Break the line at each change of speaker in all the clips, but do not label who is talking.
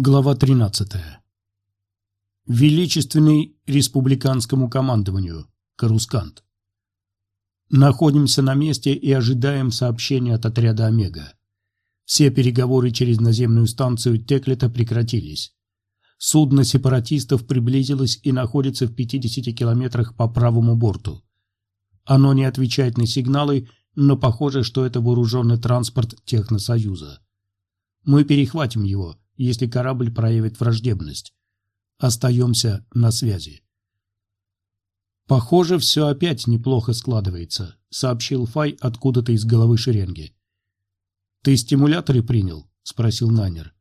Глава 13. Величественный республиканскому командованию. Карускант. Находимся на месте и ожидаем сообщения от отряда «Омега». Все переговоры через наземную станцию Теклета прекратились. Судно сепаратистов приблизилось и находится в 50 километрах по правому борту. Оно не отвечает на сигналы, но похоже, что это вооруженный транспорт Техносоюза. Мы перехватим его – если корабль проявит враждебность. Остаемся на связи. «Похоже, все опять неплохо складывается», — сообщил Фай откуда-то из головы шеренги. «Ты стимуляторы принял?» — спросил Нанер.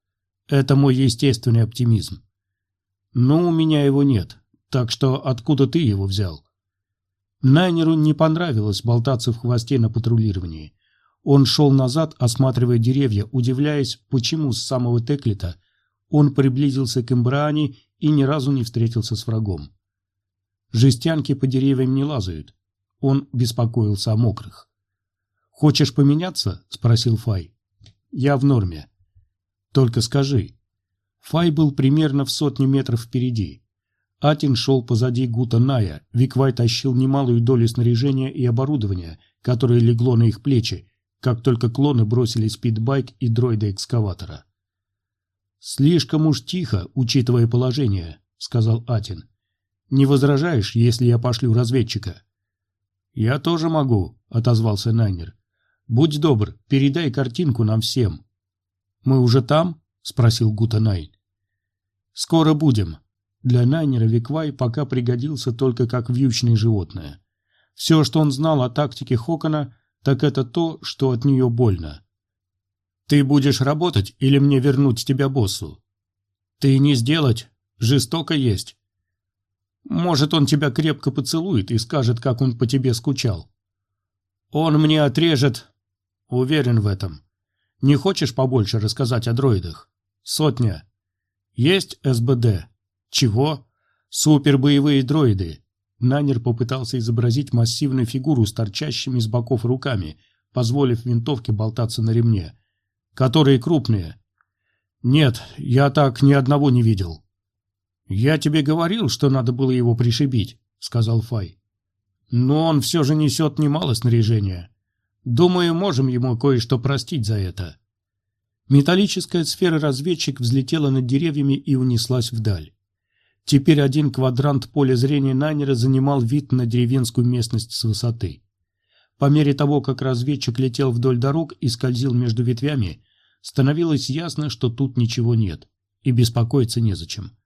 «Это мой естественный оптимизм». «Ну, у меня его нет, так что откуда ты его взял?» Найнеру не понравилось болтаться в хвосте на патрулировании. Он шел назад, осматривая деревья, удивляясь, почему с самого Теклита он приблизился к Эмбраане и ни разу не встретился с врагом. Жестянки по деревьям не лазают. Он беспокоился о мокрых. «Хочешь поменяться?» – спросил Фай. «Я в норме». «Только скажи». Фай был примерно в сотне метров впереди. Атин шел позади Гута Ная, Виквай тащил немалую долю снаряжения и оборудования, которое легло на их плечи, как только клоны бросили спидбайк и дроида-экскаватора. «Слишком уж тихо, учитывая положение», — сказал Атин. «Не возражаешь, если я пошлю разведчика?» «Я тоже могу», — отозвался Найнер. «Будь добр, передай картинку нам всем». «Мы уже там?» — спросил Гута Най. «Скоро будем». Для Найнера Виквай пока пригодился только как вьючное животное. Все, что он знал о тактике Хокона, так это то, что от нее больно. Ты будешь работать или мне вернуть тебя боссу? Ты не сделать, жестоко есть. Может, он тебя крепко поцелует и скажет, как он по тебе скучал. Он мне отрежет. Уверен в этом. Не хочешь побольше рассказать о дроидах? Сотня. Есть СБД. Чего? Супербоевые дроиды. Нанер попытался изобразить массивную фигуру с торчащими с боков руками, позволив винтовке болтаться на ремне. «Которые крупные». «Нет, я так ни одного не видел». «Я тебе говорил, что надо было его пришибить», — сказал Фай. «Но он все же несет немало снаряжения. Думаю, можем ему кое-что простить за это». Металлическая сфера-разведчик взлетела над деревьями и унеслась вдаль. Теперь один квадрант поля зрения Найнера занимал вид на деревенскую местность с высоты. По мере того, как разведчик летел вдоль дорог и скользил между ветвями, становилось ясно, что тут ничего нет, и беспокоиться незачем.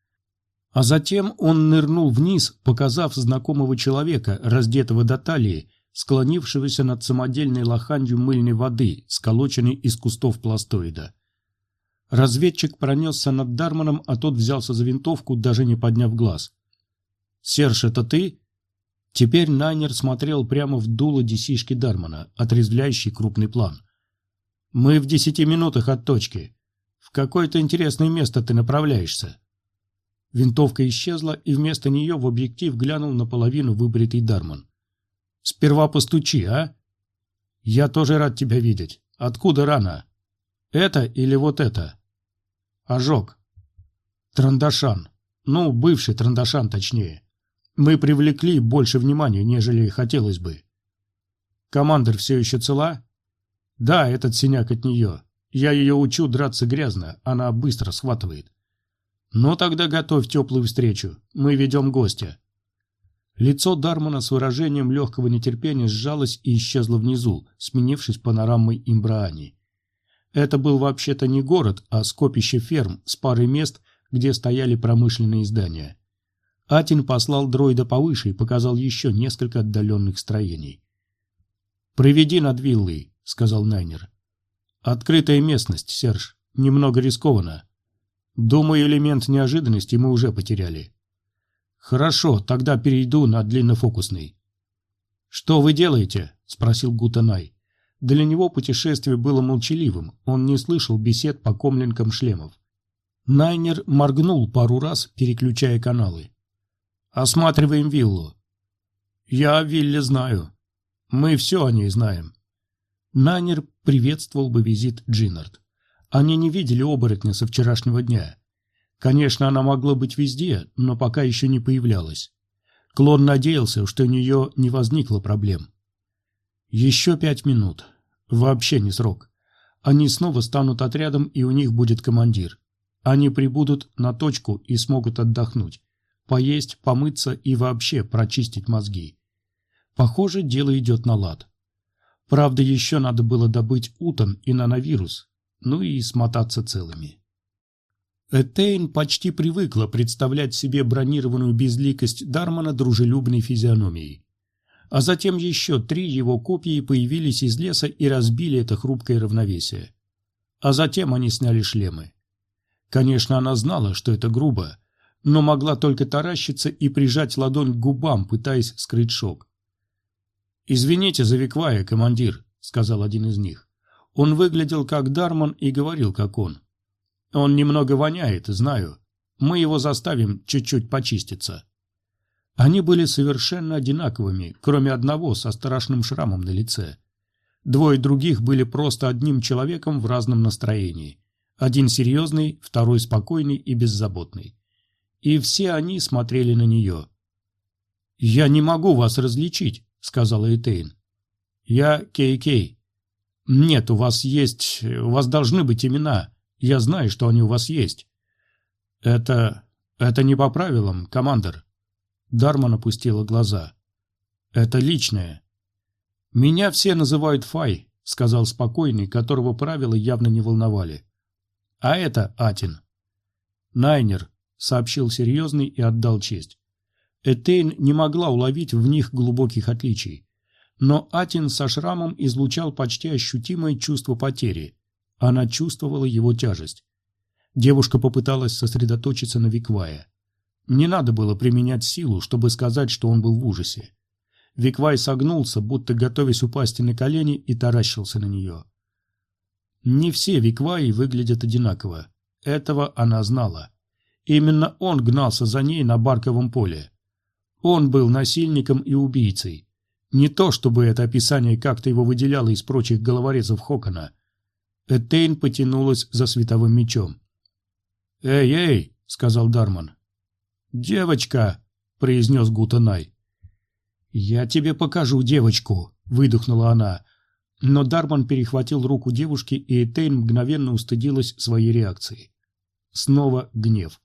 А затем он нырнул вниз, показав знакомого человека, раздетого до талии, склонившегося над самодельной лоханью мыльной воды, сколоченной из кустов пластоида. Разведчик пронесся над Дарманом, а тот взялся за винтовку, даже не подняв глаз. «Серж, это ты?» Теперь Найнер смотрел прямо в дуло десишки Дармана, отрезвляющий крупный план. «Мы в десяти минутах от точки. В какое-то интересное место ты направляешься». Винтовка исчезла, и вместо нее в объектив глянул наполовину выбритый Дарман. «Сперва постучи, а?» «Я тоже рад тебя видеть. Откуда рана?» «Это или вот это?» Ожог. Трандашан. Ну, бывший Трандашан точнее. Мы привлекли больше внимания, нежели хотелось бы. Командир все еще цела? Да, этот синяк от нее. Я ее учу драться грязно, она быстро схватывает. Ну тогда готовь теплую встречу. Мы ведем гостя. Лицо Дармана с выражением легкого нетерпения сжалось и исчезло внизу, сменившись панорамой Имбраани. Это был вообще-то не город, а скопище ферм с парой мест, где стояли промышленные здания. Атин послал дроида повыше и показал еще несколько отдаленных строений. «Проведи над виллой», — сказал Найнер. «Открытая местность, Серж. Немного рискованно. Думаю, элемент неожиданности мы уже потеряли». «Хорошо, тогда перейду на длиннофокусный». «Что вы делаете?» — спросил Гутанай. Для него путешествие было молчаливым, он не слышал бесед по комлинкам шлемов. Найнер моргнул пару раз, переключая каналы. «Осматриваем виллу». «Я о вилле знаю. Мы все о ней знаем». Найнер приветствовал бы визит Джиннард. Они не видели оборотня со вчерашнего дня. Конечно, она могла быть везде, но пока еще не появлялась. Клон надеялся, что у нее не возникло проблем. Еще пять минут. Вообще не срок. Они снова станут отрядом, и у них будет командир. Они прибудут на точку и смогут отдохнуть, поесть, помыться и вообще прочистить мозги. Похоже, дело идет на лад. Правда, еще надо было добыть утон и нановирус, ну и смотаться целыми. Этейн почти привыкла представлять себе бронированную безликость Дармана дружелюбной физиономией. А затем еще три его копии появились из леса и разбили это хрупкое равновесие. А затем они сняли шлемы. Конечно, она знала, что это грубо, но могла только таращиться и прижать ладонь к губам, пытаясь скрыть шок. «Извините за Виквая, командир», — сказал один из них. Он выглядел как Дарман и говорил как он. «Он немного воняет, знаю. Мы его заставим чуть-чуть почиститься». Они были совершенно одинаковыми, кроме одного со страшным шрамом на лице. Двое других были просто одним человеком в разном настроении. Один серьезный, второй спокойный и беззаботный. И все они смотрели на нее. «Я не могу вас различить», — сказала Этейн. «Я Кей-Кей». «Нет, у вас есть... У вас должны быть имена. Я знаю, что они у вас есть». «Это... это не по правилам, командор». Дарман опустила глаза. «Это личное». «Меня все называют Фай», — сказал спокойный, которого правила явно не волновали. А это Атин. Найнер, сообщил серьезный и отдал честь. Этейн не могла уловить в них глубоких отличий. Но Атин со шрамом излучал почти ощутимое чувство потери. Она чувствовала его тяжесть. Девушка попыталась сосредоточиться на Виквае. Не надо было применять силу, чтобы сказать, что он был в ужасе. Виквай согнулся, будто готовясь упасть на колени, и таращился на нее. Не все Викваи выглядят одинаково. Этого она знала. Именно он гнался за ней на Барковом поле. Он был насильником и убийцей. Не то, чтобы это описание как-то его выделяло из прочих головорезов Хокона. Этейн потянулась за световым мечом. «Эй, эй!» — сказал Дарман. «Девочка!» — произнес Гутанай. «Я тебе покажу девочку!» — выдохнула она. Но Дарман перехватил руку девушки, и Этейн мгновенно устыдилась своей реакции. Снова гнев.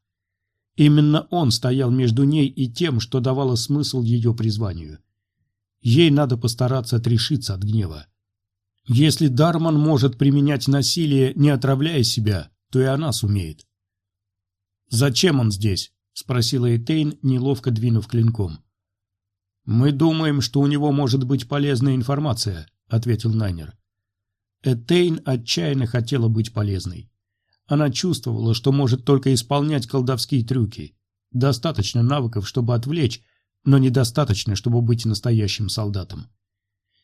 Именно он стоял между ней и тем, что давало смысл ее призванию. Ей надо постараться отрешиться от гнева. Если Дарман может применять насилие, не отравляя себя, то и она сумеет. «Зачем он здесь?» — спросила Этейн, неловко двинув клинком. «Мы думаем, что у него может быть полезная информация», — ответил Найнер. Этейн отчаянно хотела быть полезной. Она чувствовала, что может только исполнять колдовские трюки. Достаточно навыков, чтобы отвлечь, но недостаточно, чтобы быть настоящим солдатом.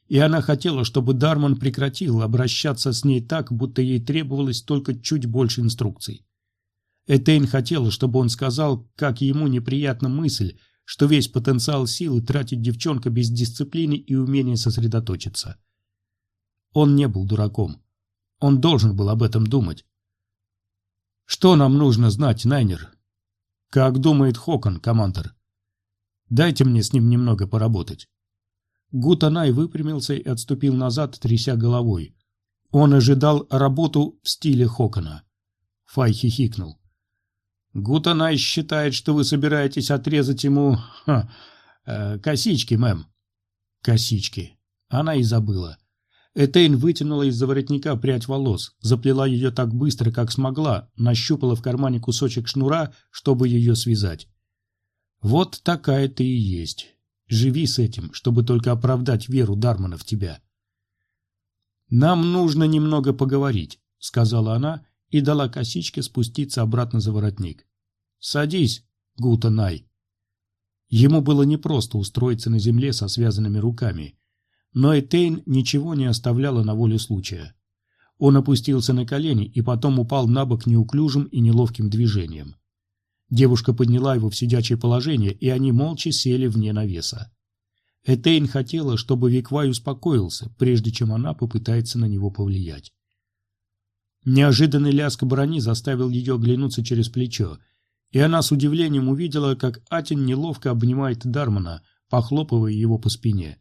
И она хотела, чтобы Дарман прекратил обращаться с ней так, будто ей требовалось только чуть больше инструкций. Этейн хотела, чтобы он сказал, как ему неприятна мысль, что весь потенциал силы тратит девчонка без дисциплины и умения сосредоточиться. Он не был дураком. Он должен был об этом думать. Что нам нужно знать, Найнер? Как думает Хокон, командор? Дайте мне с ним немного поработать. Гутанай выпрямился и отступил назад, тряся головой. Он ожидал работу в стиле Хокона. Фай хихикнул. Гутанай считает, что вы собираетесь отрезать ему... Ха, э, косички, мэм. Косички. Она и забыла. Этейн вытянула из-за воротника прядь волос, заплела ее так быстро, как смогла, нащупала в кармане кусочек шнура, чтобы ее связать. Вот такая ты и есть. Живи с этим, чтобы только оправдать веру Дармана в тебя. «Нам нужно немного поговорить», — сказала она и дала косичке спуститься обратно за воротник. «Садись, Гута Най». Ему было непросто устроиться на земле со связанными руками, но Этейн ничего не оставляла на воле случая. Он опустился на колени и потом упал на бок неуклюжим и неловким движением. Девушка подняла его в сидячее положение, и они молча сели вне навеса. Этейн хотела, чтобы Виквай успокоился, прежде чем она попытается на него повлиять. Неожиданный лязг брони заставил ее оглянуться через плечо, и она с удивлением увидела, как Атин неловко обнимает Дармана, похлопывая его по спине.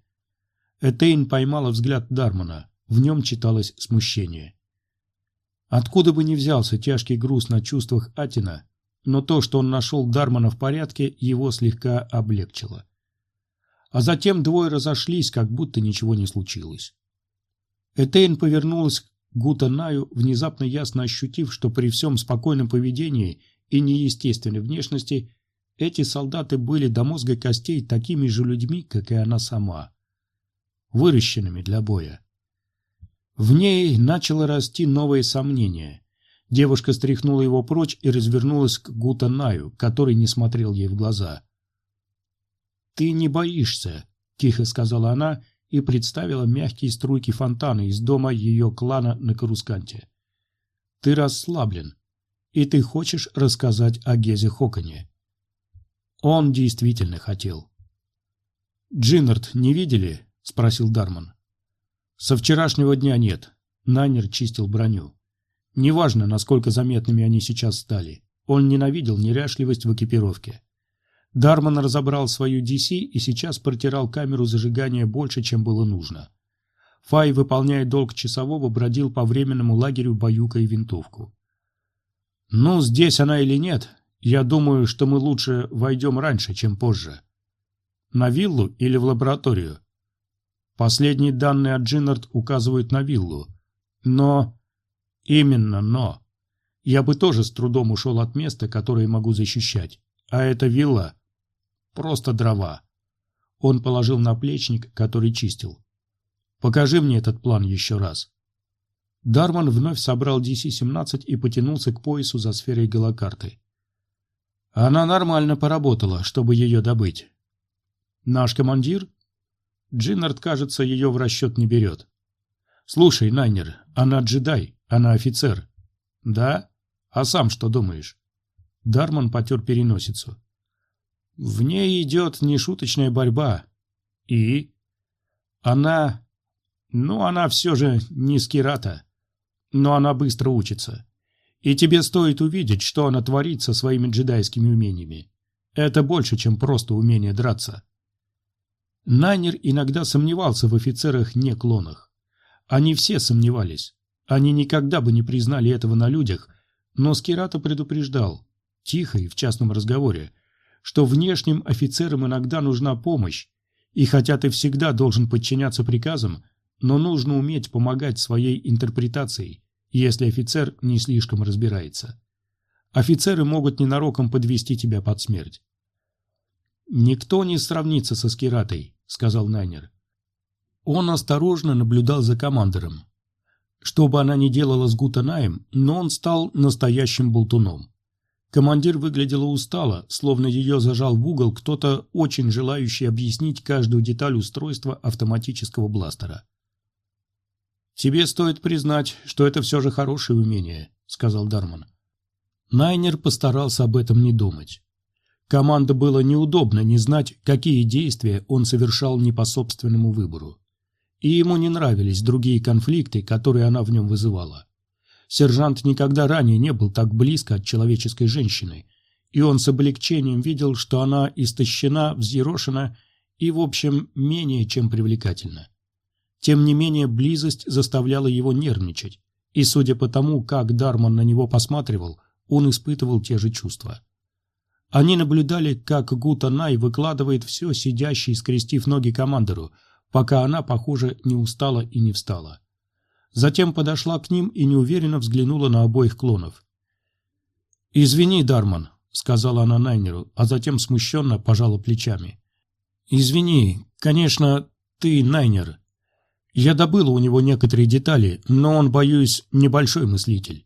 Этейн поймала взгляд Дармана, в нем читалось смущение. Откуда бы ни взялся тяжкий груз на чувствах Атина, но то, что он нашел Дармана в порядке, его слегка облегчило. А затем двое разошлись, как будто ничего не случилось. Этейн повернулась Гутанаю, внезапно ясно ощутив, что при всем спокойном поведении и неестественной внешности эти солдаты были до мозга костей такими же людьми, как и она сама. Выращенными для боя. В ней начало расти новое сомнение. Девушка стряхнула его прочь и развернулась к Гутанаю, который не смотрел ей в глаза. «Ты не боишься», — тихо сказала она и представила мягкие струйки фонтана из дома ее клана на Карусканте. «Ты расслаблен, и ты хочешь рассказать о Гезе Хоконе». Он действительно хотел. «Джиннард не видели?» — спросил Дарман. «Со вчерашнего дня нет». Найнер чистил броню. Неважно, насколько заметными они сейчас стали. Он ненавидел неряшливость в экипировке. Дарман разобрал свою DC и сейчас протирал камеру зажигания больше, чем было нужно. Фай, выполняя долг часового, бродил по временному лагерю баюкая винтовку. «Ну, здесь она или нет, я думаю, что мы лучше войдем раньше, чем позже. На виллу или в лабораторию?» Последние данные от Джиннард указывают на виллу. Но... Именно но. Я бы тоже с трудом ушел от места, которое могу защищать. А эта вилла Просто дрова. Он положил наплечник, который чистил. Покажи мне этот план еще раз. Дарман вновь собрал DC-17 и потянулся к поясу за сферой голокарты. Она нормально поработала, чтобы ее добыть. Наш командир? Джиннард, кажется, ее в расчет не берет. Слушай, Найнер, она джедай, она офицер. Да? А сам что думаешь? Дарман потер переносицу. В ней идет нешуточная борьба. И? Она... Ну, она все же не скирата. Но она быстро учится. И тебе стоит увидеть, что она творит со своими джедайскими умениями. Это больше, чем просто умение драться. Найнер иногда сомневался в офицерах-не-клонах. Они все сомневались. Они никогда бы не признали этого на людях, но Скирата предупреждал, тихо и в частном разговоре, что внешним офицерам иногда нужна помощь, и хотя ты всегда должен подчиняться приказам, но нужно уметь помогать своей интерпретацией, если офицер не слишком разбирается. Офицеры могут ненароком подвести тебя под смерть. «Никто не сравнится со Скиратой», — сказал Найнер. Он осторожно наблюдал за командором. Что бы она ни делала с Гутанаем, но он стал настоящим болтуном. Командир выглядела устало, словно ее зажал в угол кто-то, очень желающий объяснить каждую деталь устройства автоматического бластера. «Тебе стоит признать, что это все же хорошее умение», — сказал Дарман. Найнер постарался об этом не думать. Команда было неудобно не знать, какие действия он совершал не по собственному выбору. И ему не нравились другие конфликты, которые она в нем вызывала. Сержант никогда ранее не был так близко от человеческой женщины, и он с облегчением видел, что она истощена, взъерошена и, в общем, менее чем привлекательна. Тем не менее, близость заставляла его нервничать, и, судя по тому, как Дарман на него посматривал, он испытывал те же чувства. Они наблюдали, как Гута Най выкладывает все сидящий, скрестив ноги командору, пока она, похоже, не устала и не встала. Затем подошла к ним и неуверенно взглянула на обоих клонов. «Извини, Дарман», — сказала она Найнеру, а затем смущенно пожала плечами. «Извини, конечно, ты Найнер. Я добыла у него некоторые детали, но он, боюсь, небольшой мыслитель.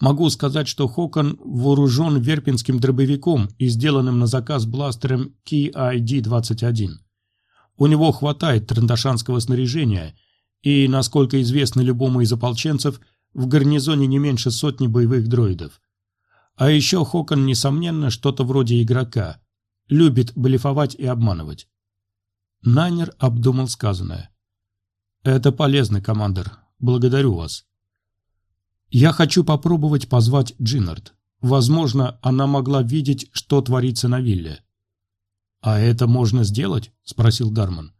Могу сказать, что Хокон вооружен верпинским дробовиком и сделанным на заказ бластером KID-21. У него хватает трандашанского снаряжения, и, насколько известно любому из ополченцев, в гарнизоне не меньше сотни боевых дроидов. А еще Хокон, несомненно, что-то вроде игрока. Любит блефовать и обманывать. Найнер обдумал сказанное. «Это полезно, командир. Благодарю вас». «Я хочу попробовать позвать Джиннард. Возможно, она могла видеть, что творится на вилле. «А это можно сделать?» – спросил Дарман.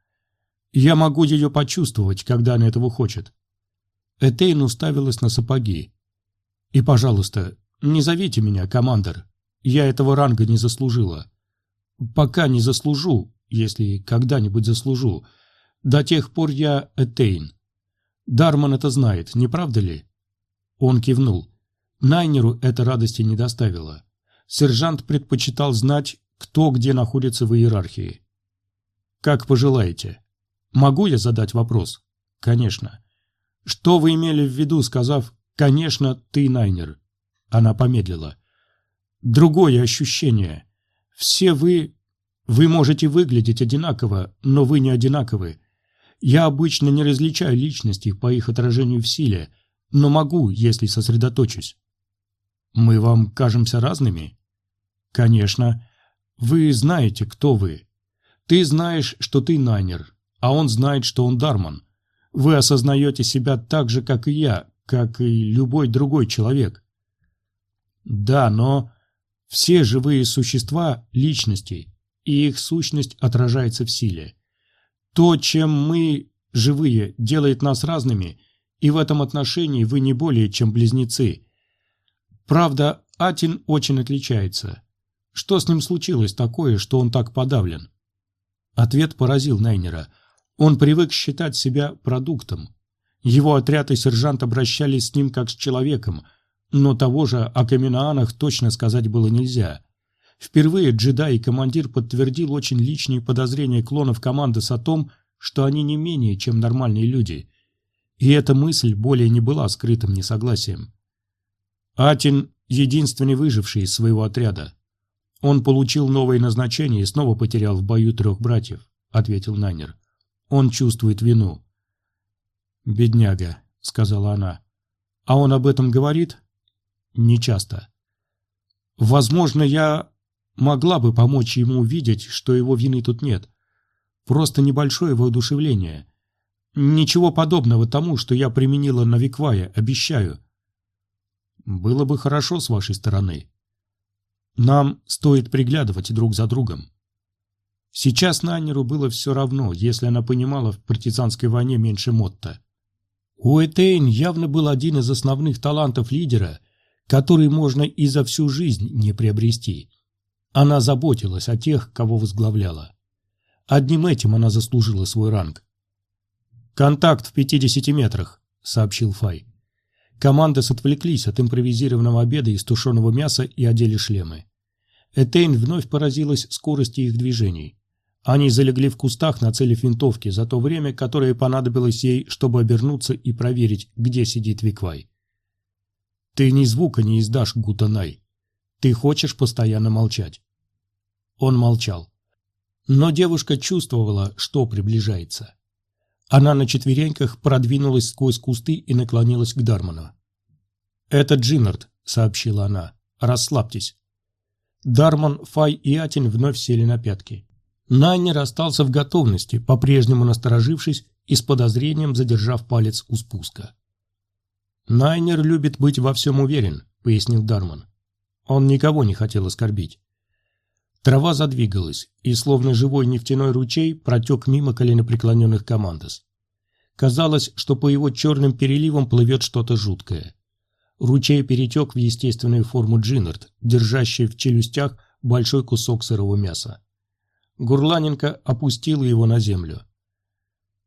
«Я могу ее почувствовать, когда она этого хочет». Этейн уставилась на сапоги. «И, пожалуйста, не зовите меня, командор. Я этого ранга не заслужила. Пока не заслужу, если когда-нибудь заслужу. До тех пор я Этейн. Дарман это знает, не правда ли?» Он кивнул. Найнеру это радости не доставило. Сержант предпочитал знать, кто где находится в иерархии. «Как пожелаете. Могу я задать вопрос?» «Конечно. Что вы имели в виду, сказав «конечно, ты Найнер»?» Она помедлила. «Другое ощущение. Все вы... Вы можете выглядеть одинаково, но вы не одинаковы. Я обычно не различаю личности по их отражению в силе, но могу, если сосредоточусь. Мы вам кажемся разными? Конечно. Вы знаете, кто вы. Ты знаешь, что ты Найнер, а он знает, что он Дарман. Вы осознаете себя так же, как и я, как и любой другой человек. Да, но все живые существа – личности, и их сущность отражается в силе. То, чем мы, живые, делает нас разными, и в этом отношении вы не более, чем близнецы. Правда, Атин очень отличается. Что с ним случилось такое, что он так подавлен? Ответ поразил Найнера. Он привык считать себя продуктом. Его отряд и сержант обращались с ним как с человеком, но того же о Каминаанах точно сказать было нельзя. Впервые джедай и командир подтвердил очень личные подозрения клонов команды о том, что они не менее, чем нормальные люди. И эта мысль более не была скрытым несогласием. Атин – единственный выживший из своего отряда. Он получил новое назначение и снова потерял в бою трех братьев, ответил Найнер. Он чувствует вину. Бедняга, сказала она. А он об этом говорит? Нечасто. Возможно, я могла бы помочь ему увидеть, что его вины тут нет. Просто небольшое воодушевление. Ничего подобного тому, что я применила на Виквае, обещаю. Было бы хорошо с вашей стороны. Нам стоит приглядывать друг за другом. Сейчас Нанеру было все равно, если она понимала в партизанской войне меньше Мотта. У Этейн явно был один из основных талантов лидера, который можно и за всю жизнь не приобрести. Она заботилась о тех, кого возглавляла. Одним этим она заслужила свой ранг. «Контакт в 50 метрах», — сообщил Фай. Команды отвлеклись от импровизированного обеда из тушеного мяса и одели шлемы. Этейн вновь поразилась скорости их движений. Они залегли в кустах, нацелив винтовки за то время, которое понадобилось ей, чтобы обернуться и проверить, где сидит Виквай. «Ты ни звука не издашь, Гутанай. Ты хочешь постоянно молчать». Он молчал. Но девушка чувствовала, что приближается. Она на четвереньках продвинулась сквозь кусты и наклонилась к Дарману. «Это Джиннард», — сообщила она. «Расслабьтесь». Дарман, Фай и Атин вновь сели на пятки. Найнер остался в готовности, по-прежнему насторожившись и с подозрением задержав палец у спуска. «Найнер любит быть во всем уверен», — пояснил Дарман. Он никого не хотел оскорбить. Трава задвигалась, и словно живой нефтяной ручей протек мимо коленопреклоненных командос. Казалось, что по его черным переливам плывет что-то жуткое. Ручей перетек в естественную форму Джиннард, держащий в челюстях большой кусок сырого мяса. Гурланенко опустила его на землю.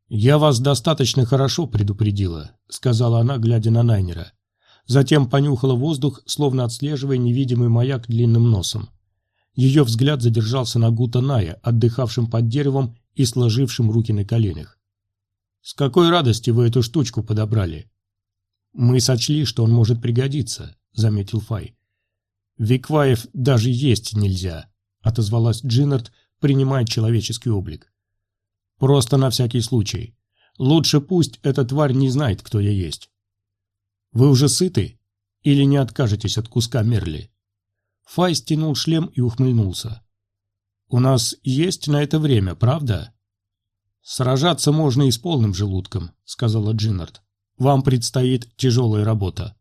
«Я вас достаточно хорошо предупредила», — сказала она, глядя на Найнера. Затем понюхала воздух, словно отслеживая невидимый маяк длинным носом. Ее взгляд задержался на Гута Ная, отдыхавшим под деревом и сложившим руки на коленях. «С какой радости вы эту штучку подобрали?» «Мы сочли, что он может пригодиться», — заметил Фай. «Викваев даже есть нельзя», — отозвалась Джиннард, принимая человеческий облик. «Просто на всякий случай. Лучше пусть эта тварь не знает, кто я есть». «Вы уже сыты? Или не откажетесь от куска мерли?» Фай стянул шлем и ухмыльнулся. «У нас есть на это время, правда?» «Сражаться можно и с полным желудком», — сказала Джиннард. «Вам предстоит тяжелая работа».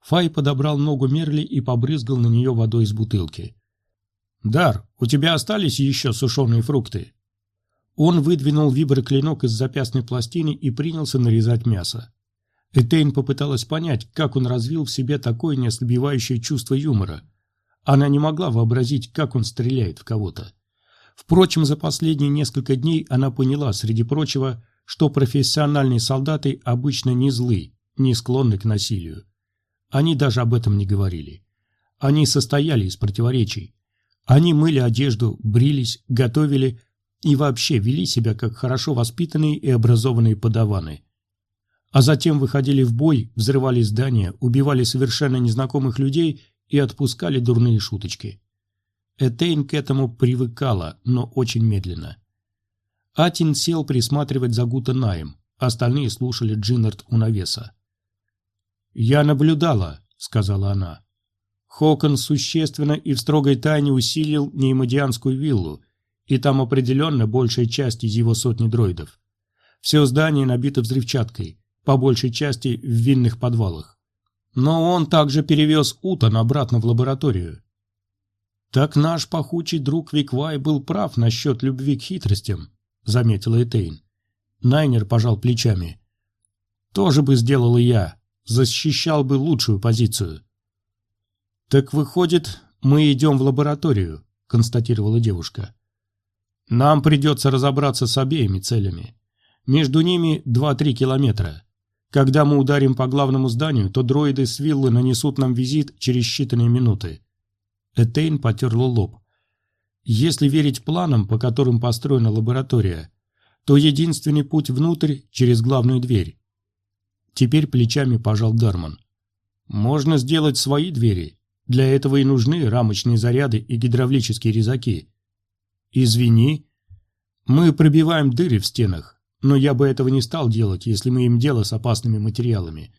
Фай подобрал ногу Мерли и побрызгал на нее водой из бутылки. «Дар, у тебя остались еще сушеные фрукты?» Он выдвинул виброклинок из запястной пластины и принялся нарезать мясо. Этейн попыталась понять, как он развил в себе такое неослабевающее чувство юмора. Она не могла вообразить, как он стреляет в кого-то. Впрочем, за последние несколько дней она поняла, среди прочего, что профессиональные солдаты обычно не злы, не склонны к насилию. Они даже об этом не говорили. Они состояли из противоречий. Они мыли одежду, брились, готовили и вообще вели себя как хорошо воспитанные и образованные подаваны. А затем выходили в бой, взрывали здания, убивали совершенно незнакомых людей и отпускали дурные шуточки. Этейн к этому привыкала, но очень медленно. Атин сел присматривать за Гутенаем, остальные слушали Джиннард у навеса. «Я наблюдала», — сказала она. Хокон существенно и в строгой тайне усилил Неймодианскую виллу, и там определенно большая часть из его сотни дроидов. Все здание набито взрывчаткой, по большей части в винных подвалах. Но он также перевез Утон обратно в лабораторию. «Так наш пахучий друг Виквай был прав насчет любви к хитростям», — заметила Этейн. Найнер пожал плечами. «Тоже бы сделал и я, защищал бы лучшую позицию». «Так выходит, мы идем в лабораторию», — констатировала девушка. «Нам придется разобраться с обеими целями. Между ними 2-3 километра. Когда мы ударим по главному зданию, то дроиды с виллы нанесут нам визит через считанные минуты». Этейн потерла лоб. «Если верить планам, по которым построена лаборатория, то единственный путь внутрь через главную дверь. Теперь плечами пожал Дарман. Можно сделать свои двери. Для этого и нужны рамочные заряды и гидравлические резаки. Извини. Мы пробиваем дыры в стенах, но я бы этого не стал делать, если мы им дело с опасными материалами.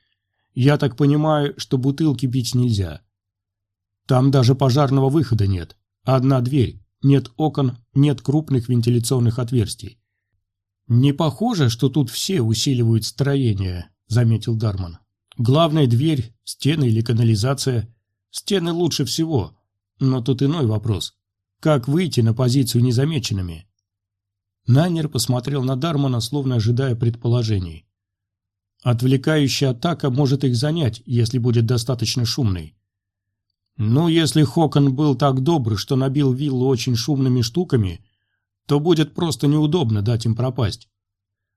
Я так понимаю, что бутылки бить нельзя. Там даже пожарного выхода нет. Одна дверь, нет окон, нет крупных вентиляционных отверстий. Не похоже, что тут все усиливают строение, заметил Дарман. Главная дверь, стены или канализация. Стены лучше всего. Но тут иной вопрос. Как выйти на позицию незамеченными? Найнер посмотрел на Дармана, словно ожидая предположений. Отвлекающая атака может их занять, если будет достаточно шумной. Ну, если Хокон был так добр, что набил виллу очень шумными штуками, то будет просто неудобно дать им пропасть.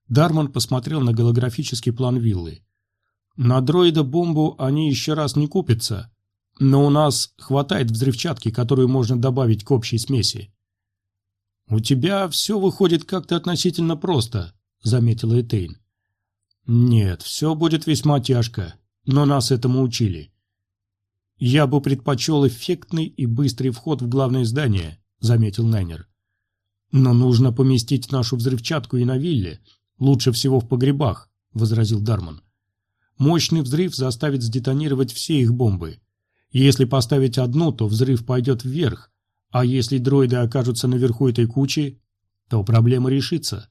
Дарман посмотрел на голографический план виллы. На дроида-бомбу они еще раз не купятся, но у нас хватает взрывчатки, которую можно добавить к общей смеси. «У тебя все выходит как-то относительно просто», — заметила Этейн. «Нет, все будет весьма тяжко, но нас этому учили». «Я бы предпочел эффектный и быстрый вход в главное здание», — заметил Найнер. «Но нужно поместить нашу взрывчатку и на вилле, Лучше всего в погребах, возразил Дарман. Мощный взрыв заставит сдетонировать все их бомбы. Если поставить одну, то взрыв пойдет вверх, а если дроиды окажутся наверху этой кучи, то проблема решится.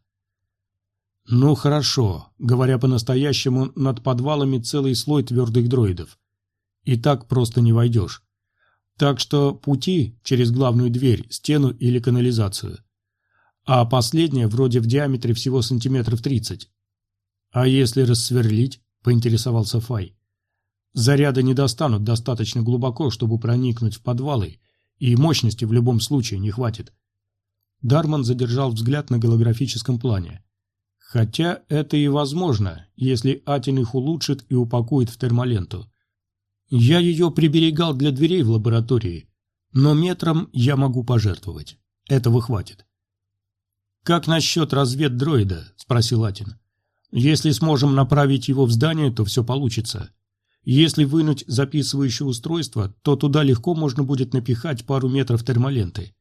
Ну хорошо, говоря по-настоящему, над подвалами целый слой твердых дроидов. И так просто не войдешь. Так что пути через главную дверь, стену или канализацию а последняя вроде в диаметре всего сантиметров тридцать. А если рассверлить, поинтересовался Фай. Заряды не достанут достаточно глубоко, чтобы проникнуть в подвалы, и мощности в любом случае не хватит. Дарман задержал взгляд на голографическом плане. Хотя это и возможно, если Атин их улучшит и упакует в термоленту. Я ее приберегал для дверей в лаборатории, но метром я могу пожертвовать. Этого хватит. «Как насчет разведдроида?» – спросил Атин. «Если сможем направить его в здание, то все получится. Если вынуть записывающее устройство, то туда легко можно будет напихать пару метров термоленты.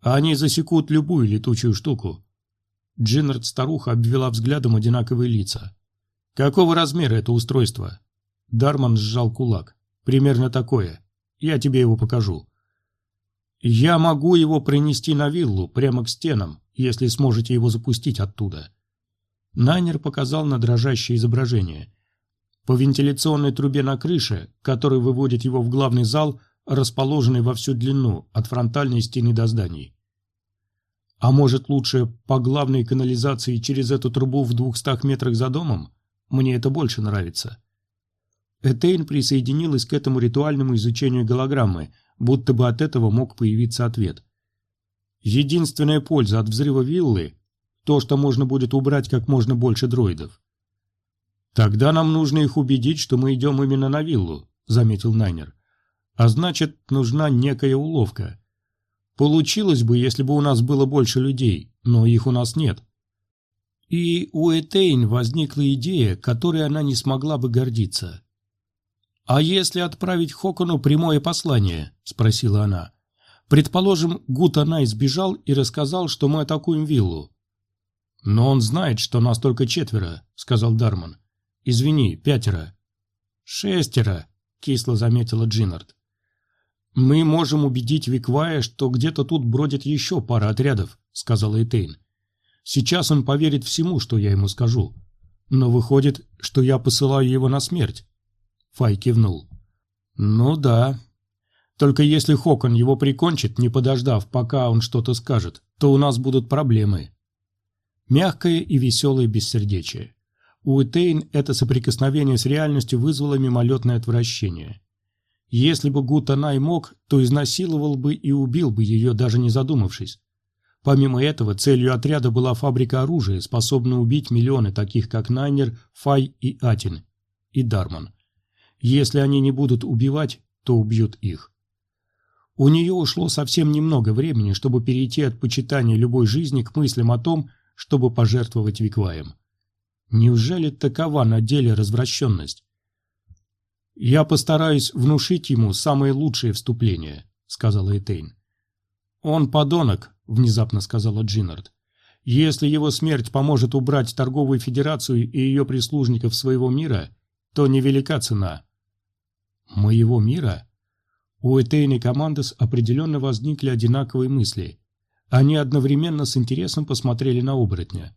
А они засекут любую летучую штуку». Джиннард старуха обвела взглядом одинаковые лица. «Какого размера это устройство?» Дарман сжал кулак. «Примерно такое. Я тебе его покажу». «Я могу его принести на виллу, прямо к стенам, если сможете его запустить оттуда. Найнер показал на дрожащее изображение. По вентиляционной трубе на крыше, которая выводит его в главный зал, расположенный во всю длину, от фронтальной стены до зданий. А может лучше по главной канализации через эту трубу в двухстах метрах за домом? Мне это больше нравится. Этейн присоединилась к этому ритуальному изучению голограммы, будто бы от этого мог появиться ответ. Единственная польза от взрыва виллы – то, что можно будет убрать как можно больше дроидов. «Тогда нам нужно их убедить, что мы идем именно на виллу», – заметил Найнер. «А значит, нужна некая уловка. Получилось бы, если бы у нас было больше людей, но их у нас нет. И у Этейн возникла идея, которой она не смогла бы гордиться. «А если отправить Хокону прямое послание?» – спросила она. «Предположим, Гутана избежал и рассказал, что мы атакуем виллу». «Но он знает, что нас только четверо», – сказал Дарман. «Извини, пятеро». «Шестеро», – кисло заметила Джиннард. «Мы можем убедить Виквая, что где-то тут бродит еще пара отрядов», — сказала Этейн. «Сейчас он поверит всему, что я ему скажу. Но выходит, что я посылаю его на смерть». Фай кивнул. «Ну да. Только если Хокон его прикончит, не подождав, пока он что-то скажет, то у нас будут проблемы». Мягкое и веселое бессердечие. У Этейн это соприкосновение с реальностью вызвало мимолетное отвращение. Если бы Гутанай мог, то изнасиловал бы и убил бы ее, даже не задумавшись. Помимо этого, целью отряда была фабрика оружия, способная убить миллионы таких, как Найнер, Фай и Атин, и Дарман. Если они не будут убивать, то убьют их. У нее ушло совсем немного времени, чтобы перейти от почитания любой жизни к мыслям о том, чтобы пожертвовать Викваем. Неужели такова на деле развращенность? «Я постараюсь внушить ему самые лучшие вступления», — сказала Этейн. «Он подонок», — внезапно сказала Джиннард. «Если его смерть поможет убрать торговую федерацию и ее прислужников своего мира, то невелика цена». «Моего мира?» У Этейн и Командос определенно возникли одинаковые мысли. Они одновременно с интересом посмотрели на оборотня.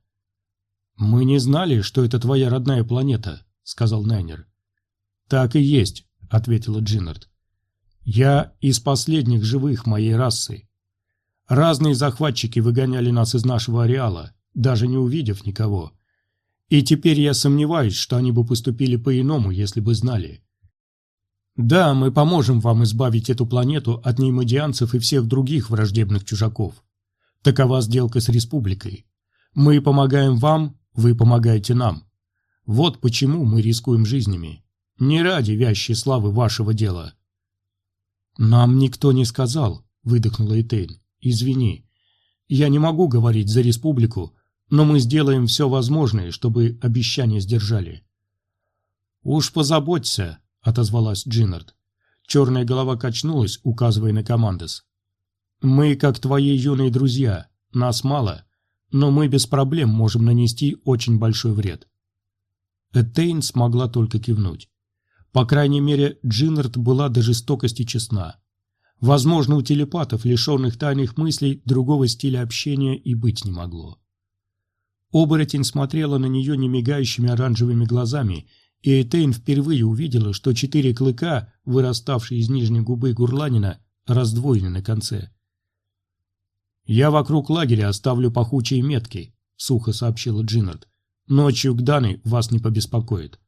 «Мы не знали, что это твоя родная планета», — сказал Найнер. «Так и есть», — ответила Джиннард. «Я из последних живых моей расы. Разные захватчики выгоняли нас из нашего ареала, даже не увидев никого. И теперь я сомневаюсь, что они бы поступили по-иному, если бы знали. Да, мы поможем вам избавить эту планету от неймодианцев и всех других враждебных чужаков. Такова сделка с республикой. Мы помогаем вам, вы помогаете нам. Вот почему мы рискуем жизнями. Не ради вящей славы вашего дела. Нам никто не сказал, выдохнула Этейн. Извини. Я не могу говорить за республику, но мы сделаем все возможное, чтобы обещания сдержали. Уж позаботься, отозвалась Джиннард. Черная голова качнулась, указывая на Командос. «Мы, как твои юные друзья, нас мало, но мы без проблем можем нанести очень большой вред». Этейн смогла только кивнуть. По крайней мере, Джиннард была до жестокости честна. Возможно, у телепатов, лишенных тайных мыслей, другого стиля общения и быть не могло. Оборотень смотрела на нее немигающими оранжевыми глазами, и Этейн впервые увидела, что четыре клыка, выраставшие из нижней губы гурланина, раздвоены на конце. «Я вокруг лагеря оставлю пахучие метки», — сухо сообщила Джиннард. «Ночью к Даны вас не побеспокоит».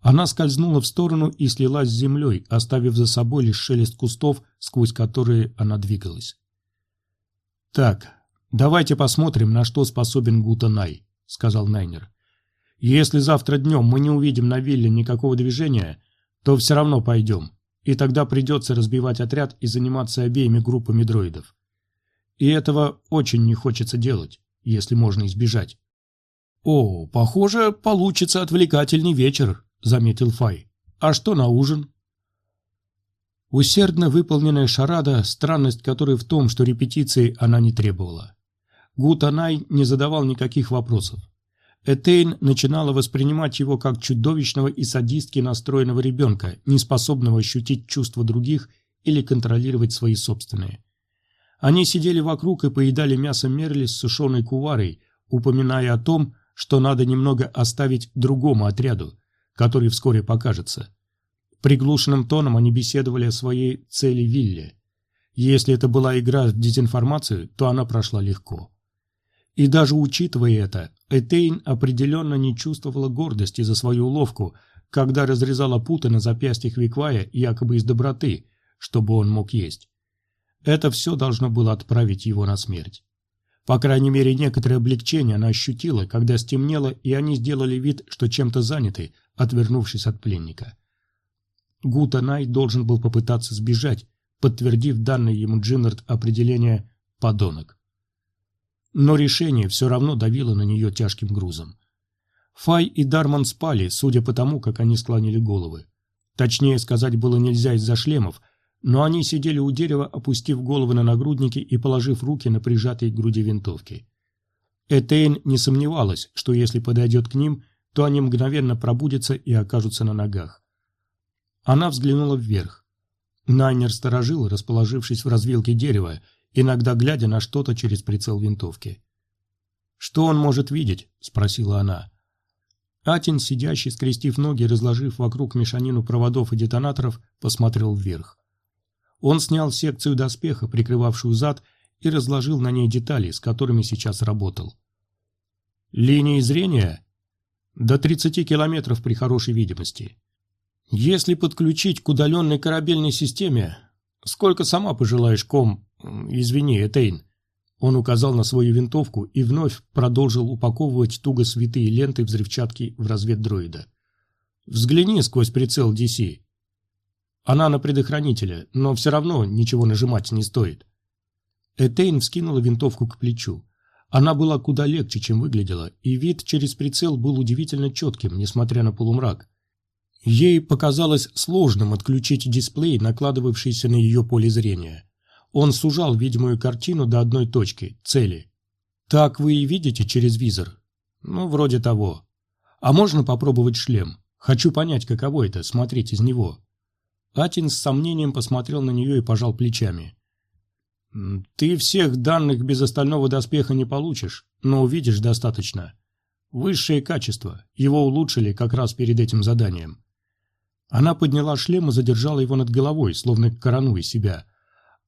Она скользнула в сторону и слилась с землей, оставив за собой лишь шелест кустов, сквозь которые она двигалась. «Так, давайте посмотрим, на что способен Гутанай», — сказал Найнер. «Если завтра днем мы не увидим на вилле никакого движения, то все равно пойдем, и тогда придется разбивать отряд и заниматься обеими группами дроидов. И этого очень не хочется делать, если можно избежать». «О, похоже, получится отвлекательный вечер», — заметил Фай. «А что на ужин?» Усердно выполненная шарада, странность которой в том, что репетиции она не требовала. Гутанай не задавал никаких вопросов. Этейн начинала воспринимать его как чудовищного и садистски настроенного ребенка, неспособного ощутить чувства других или контролировать свои собственные. Они сидели вокруг и поедали мясо мерли с сушеной куварой, упоминая о том, что надо немного оставить другому отряду, который вскоре покажется. Приглушенным тоном они беседовали о своей цели Вилле. Если это была игра в дезинформацию, то она прошла легко. И даже учитывая это, Этейн определенно не чувствовала гордости за свою уловку, когда разрезала путы на запястьях Виквая якобы из доброты, чтобы он мог есть. Это все должно было отправить его на смерть. По крайней мере, некоторое облегчение она ощутила, когда стемнело, и они сделали вид, что чем-то заняты, отвернувшись от пленника. Гута Най должен был попытаться сбежать, подтвердив данное ему Джиннард определение «подонок». Но решение все равно давило на нее тяжким грузом. Фай и Дарман спали, судя по тому, как они склонили головы. Точнее сказать было нельзя из-за шлемов, но они сидели у дерева, опустив головы на нагрудники и положив руки на прижатые к груди винтовки. Этейн не сомневалась, что если подойдет к ним, то они мгновенно пробудятся и окажутся на ногах. Она взглянула вверх. Найнер сторожил, расположившись в развилке дерева, иногда глядя на что-то через прицел винтовки. «Что он может видеть?» – спросила она. Атин, сидящий, скрестив ноги, разложив вокруг мешанину проводов и детонаторов, посмотрел вверх. Он снял секцию доспеха, прикрывавшую зад, и разложил на ней детали, с которыми сейчас работал. «Линии зрения?» «До 30 километров при хорошей видимости. Если подключить к удаленной корабельной системе, сколько сама пожелаешь, ком, извини, Этейн?» Он указал на свою винтовку и вновь продолжил упаковывать туго святые ленты взрывчатки в разведдроида. «Взгляни сквозь прицел DC. Она на предохранителе, но все равно ничего нажимать не стоит». Этейн вскинула винтовку к плечу. Она была куда легче, чем выглядела, и вид через прицел был удивительно четким, несмотря на полумрак. Ей показалось сложным отключить дисплей, накладывавшийся на ее поле зрения. Он сужал видимую картину до одной точки – цели. Так вы и видите через визор? Ну, вроде того. А можно попробовать шлем? Хочу понять, каково это – смотреть из него. Атин с сомнением посмотрел на нее и пожал плечами. «Ты всех данных без остального доспеха не получишь, но увидишь достаточно. Высшее качество, его улучшили как раз перед этим заданием. Она подняла шлем и задержала его над головой, словно коронуя себя.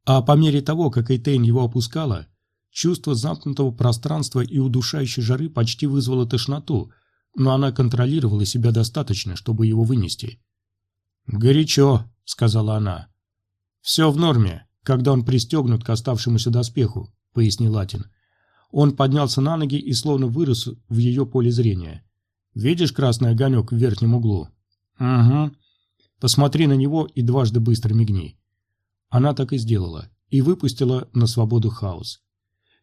А по мере того, как Эйтейн его опускала, чувство замкнутого пространства и удушающей жары почти вызвало тошноту, но она контролировала себя достаточно, чтобы его вынести. «Горячо», — сказала она. «Все в норме, когда он пристегнут к оставшемуся доспеху», — пояснил Латин. Он поднялся на ноги и словно вырос в ее поле зрения. «Видишь красный огонек в верхнем углу?» «Угу. Посмотри на него и дважды быстро мигни. Она так и сделала, и выпустила на свободу хаос.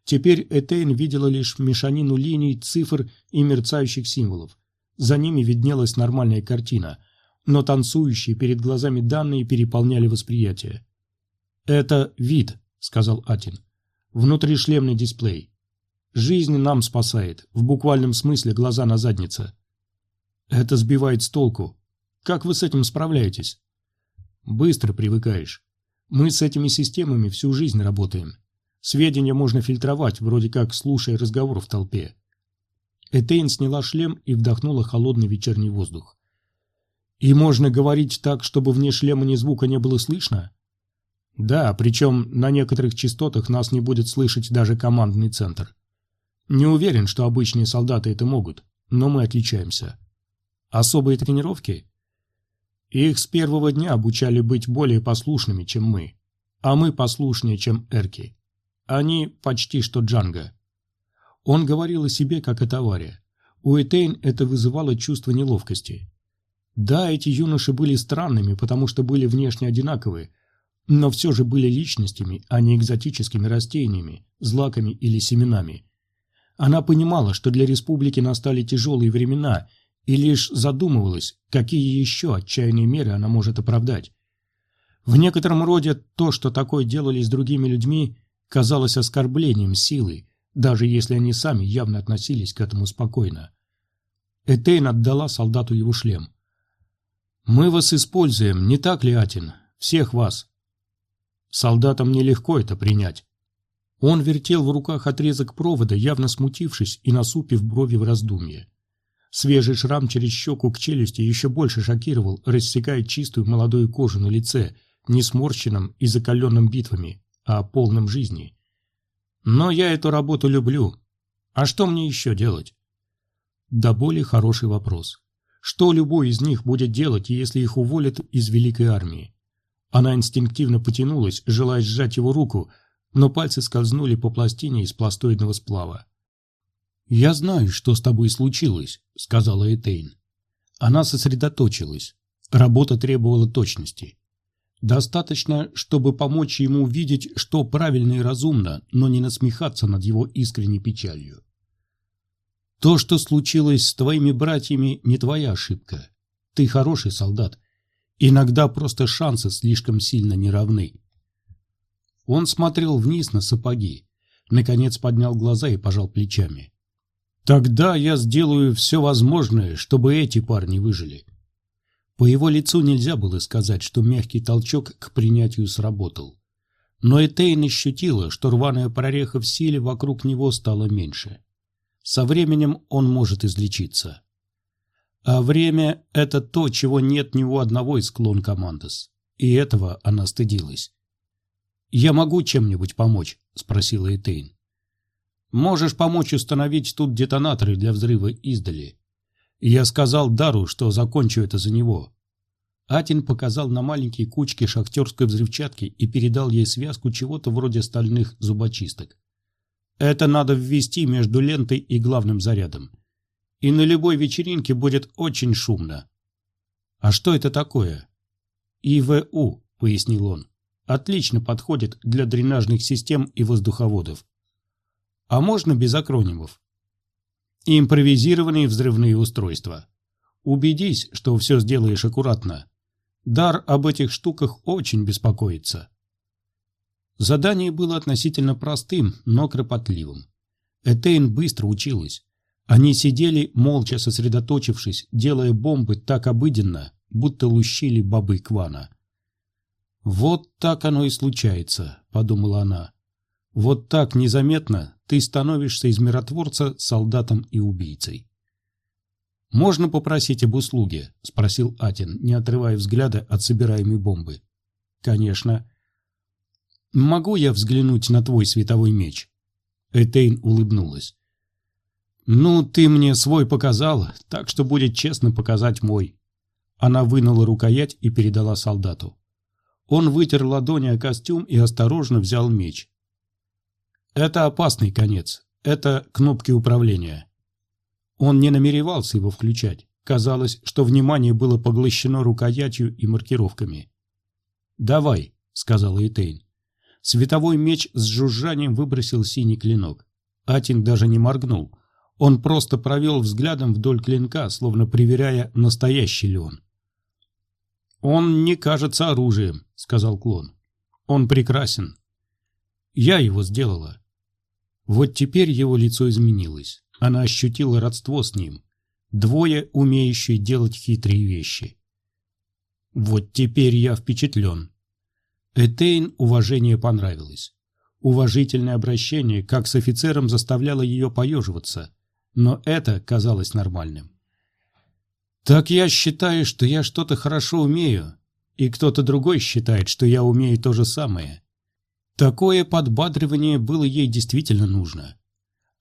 Теперь Этейн видела лишь мешанину линий, цифр и мерцающих символов. За ними виднелась нормальная картина, но танцующие перед глазами данные переполняли восприятие. «Это вид», — сказал Атин. «Внутришлемный дисплей. Жизнь нам спасает, в буквальном смысле глаза на заднице. Это сбивает с толку, как вы с этим справляетесь? Быстро привыкаешь. Мы с этими системами всю жизнь работаем. Сведения можно фильтровать, вроде как слушая разговор в толпе. Этейн сняла шлем и вдохнула холодный вечерний воздух. И можно говорить так, чтобы вне шлема ни звука не было слышно? Да, причем на некоторых частотах нас не будет слышать даже командный центр. Не уверен, что обычные солдаты это могут, но мы отличаемся. Особые тренировки? Их с первого дня обучали быть более послушными, чем мы. А мы послушнее, чем Эрки. Они почти что Джанго. Он говорил о себе как о товаре. У Этейн это вызывало чувство неловкости. Да, эти юноши были странными, потому что были внешне одинаковы, но все же были личностями, а не экзотическими растениями, злаками или семенами. Она понимала, что для республики настали тяжелые времена – и лишь задумывалась, какие еще отчаянные меры она может оправдать. В некотором роде то, что такое делали с другими людьми, казалось оскорблением силы, даже если они сами явно относились к этому спокойно. Этейн отдала солдату его шлем. «Мы вас используем, не так ли, Атин? Всех вас!» Солдатам нелегко это принять. Он вертел в руках отрезок провода, явно смутившись и насупив брови в раздумье. Свежий шрам через щеку к челюсти еще больше шокировал, рассекая чистую молодую кожу на лице, не сморщенным и закаленным битвами, а полным жизни. Но я эту работу люблю. А что мне еще делать? Да более хороший вопрос. Что любой из них будет делать, если их уволят из великой армии? Она инстинктивно потянулась, желая сжать его руку, но пальцы скользнули по пластине из пластоидного сплава. «Я знаю, что с тобой случилось», — сказала Этейн. Она сосредоточилась. Работа требовала точности. Достаточно, чтобы помочь ему увидеть, что правильно и разумно, но не насмехаться над его искренней печалью. То, что случилось с твоими братьями, не твоя ошибка. Ты хороший солдат. Иногда просто шансы слишком сильно неравны. Он смотрел вниз на сапоги, наконец поднял глаза и пожал плечами. «Тогда я сделаю все возможное, чтобы эти парни выжили». По его лицу нельзя было сказать, что мягкий толчок к принятию сработал. Но Этейн ощутила, что рваная прореха в силе вокруг него стала меньше. Со временем он может излечиться. А время – это то, чего нет ни у одного из клон Командос. И этого она стыдилась. «Я могу чем-нибудь помочь?» – спросила Этейн. «Можешь помочь установить тут детонаторы для взрыва издали. Я сказал Дару, что закончу это за него». Атин показал на маленькие кучки шахтерской взрывчатки и передал ей связку чего-то вроде стальных зубочисток. «Это надо ввести между лентой и главным зарядом. И на любой вечеринке будет очень шумно». «А что это такое?» «ИВУ», — пояснил он отлично подходит для дренажных систем и воздуховодов. А можно без акронимов? Импровизированные взрывные устройства. Убедись, что все сделаешь аккуратно. Дар об этих штуках очень беспокоится. Задание было относительно простым, но кропотливым. Этейн быстро училась. Они сидели, молча сосредоточившись, делая бомбы так обыденно, будто лущили бобы Квана. «Вот так оно и случается», — подумала она. «Вот так незаметно ты становишься из миротворца солдатом и убийцей». «Можно попросить об услуге?» — спросил Атин, не отрывая взгляда от собираемой бомбы. «Конечно». «Могу я взглянуть на твой световой меч?» Этейн улыбнулась. «Ну, ты мне свой показал, так что будет честно показать мой». Она вынула рукоять и передала солдату. Он вытер ладони о костюм и осторожно взял меч. Это опасный конец. Это кнопки управления. Он не намеревался его включать. Казалось, что внимание было поглощено рукоятью и маркировками. «Давай», — сказала Этейн. Световой меч с жужжанием выбросил синий клинок. Атин даже не моргнул. Он просто провел взглядом вдоль клинка, словно проверяя, настоящий ли он. «Он не кажется оружием», — сказал клон. «Он прекрасен. Я его сделала». Вот теперь его лицо изменилось. Она ощутила родство с ним. Двое, умеющие делать хитрые вещи. Вот теперь я впечатлен. Этейн уважение понравилось. Уважительное обращение, как с офицером, заставляло ее поеживаться, но это казалось нормальным. Так я считаю, что я что-то хорошо умею, и кто-то другой считает, что я умею то же самое. Такое подбадривание было ей действительно нужно.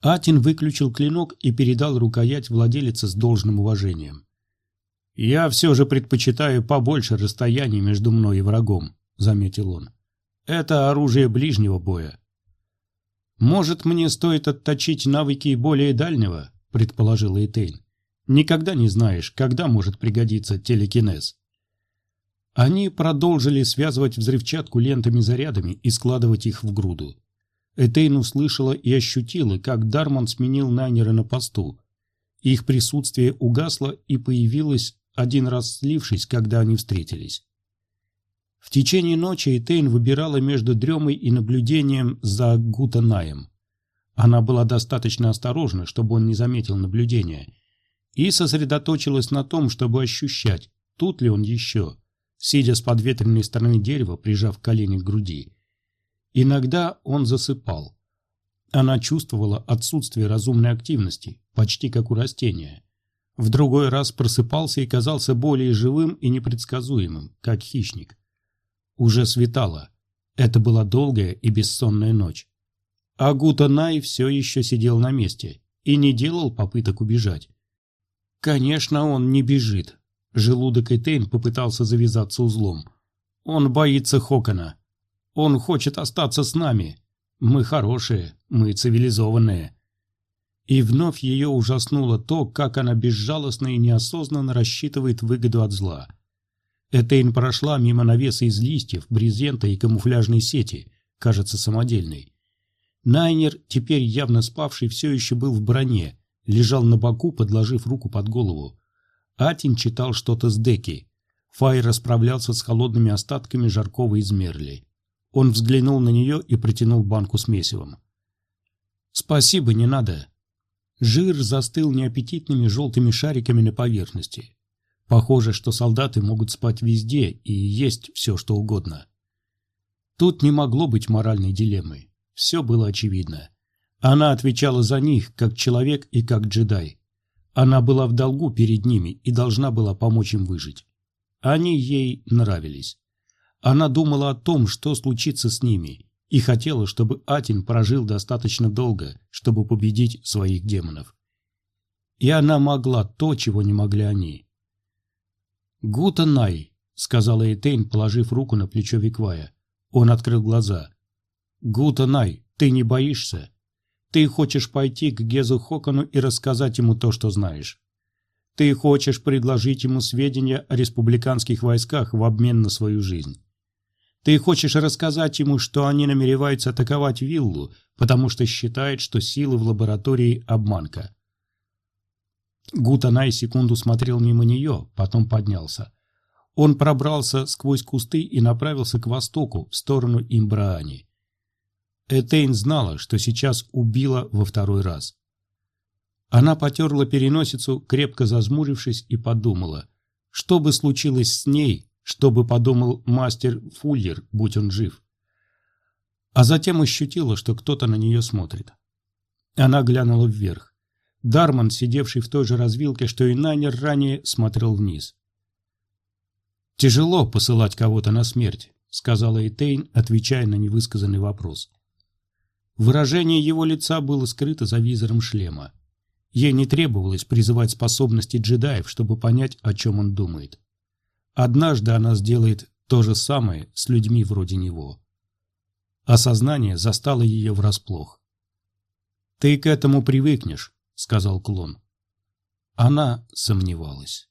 Атин выключил клинок и передал рукоять владелице с должным уважением. «Я все же предпочитаю побольше расстояний между мной и врагом», — заметил он. «Это оружие ближнего боя». «Может, мне стоит отточить навыки более дальнего?» — предположил Эйтейн. Никогда не знаешь, когда может пригодиться телекинез. Они продолжили связывать взрывчатку лентами-зарядами и складывать их в груду. Этейн услышала и ощутила, как Дарман сменил Найнера на посту. Их присутствие угасло и появилось, один раз слившись, когда они встретились. В течение ночи Этейн выбирала между дремой и наблюдением за Гутанаем. Она была достаточно осторожна, чтобы он не заметил наблюдения, и сосредоточилась на том, чтобы ощущать, тут ли он еще, сидя с подветренной стороны дерева, прижав колени к груди. Иногда он засыпал. Она чувствовала отсутствие разумной активности, почти как у растения. В другой раз просыпался и казался более живым и непредсказуемым, как хищник. Уже светало. Это была долгая и бессонная ночь. А Гута Най все еще сидел на месте и не делал попыток убежать. Конечно, он не бежит. Желудок Этейн попытался завязаться узлом. Он боится Хокона. Он хочет остаться с нами. Мы хорошие, мы цивилизованные. И вновь ее ужаснуло то, как она безжалостно и неосознанно рассчитывает выгоду от зла. Этейн прошла мимо навеса из листьев, брезента и камуфляжной сети, кажется, самодельной. Найнер, теперь явно спавший, все еще был в броне, лежал на боку, подложив руку под голову. Атин читал что-то с деки. Фай расправлялся с холодными остатками жаркого из мерли. Он взглянул на нее и протянул банку с месивом. «Спасибо, не надо», Жир застыл неаппетитными желтыми шариками на поверхности. Похоже, что солдаты могут спать везде и есть все, что угодно. Тут не могло быть моральной дилеммы. Все было очевидно. Она отвечала за них, как человек и как джедай. Она была в долгу перед ними и должна была помочь им выжить. Они ей нравились. Она думала о том, что случится с ними, и хотела, чтобы Атин прожил достаточно долго, чтобы победить своих демонов. И она могла то, чего не могли они. «Гута Най», — сказала Этейн, положив руку на плечо Виквая. Он открыл глаза. «Гута Най, ты не боишься? Ты хочешь пойти к Гезу Хокону и рассказать ему то, что знаешь. Ты хочешь предложить ему сведения о республиканских войсках в обмен на свою жизнь. Ты хочешь рассказать ему, что они намереваются атаковать виллу, потому что считает, что силы в лаборатории – обманка. Гутанай секунду смотрел мимо нее, потом поднялся. Он пробрался сквозь кусты и направился к востоку, в сторону Имбраани. Этейн знала, что сейчас убила во второй раз. Она потерла переносицу, крепко зазмурившись, и подумала, что бы случилось с ней, что бы подумал мастер Фуллер, будь он жив. А затем ощутила, что кто-то на нее смотрит. Она глянула вверх. Дарман, сидевший в той же развилке, что и Найнер ранее, смотрел вниз. «Тяжело посылать кого-то на смерть», — сказала Этейн, отвечая на невысказанный вопрос. Выражение его лица было скрыто за визором шлема. Ей не требовалось призывать способности джедаев, чтобы понять, о чем он думает. Однажды она сделает то же самое с людьми вроде него. Осознание застало ее врасплох. «Ты к этому привыкнешь», — сказал клон. Она сомневалась.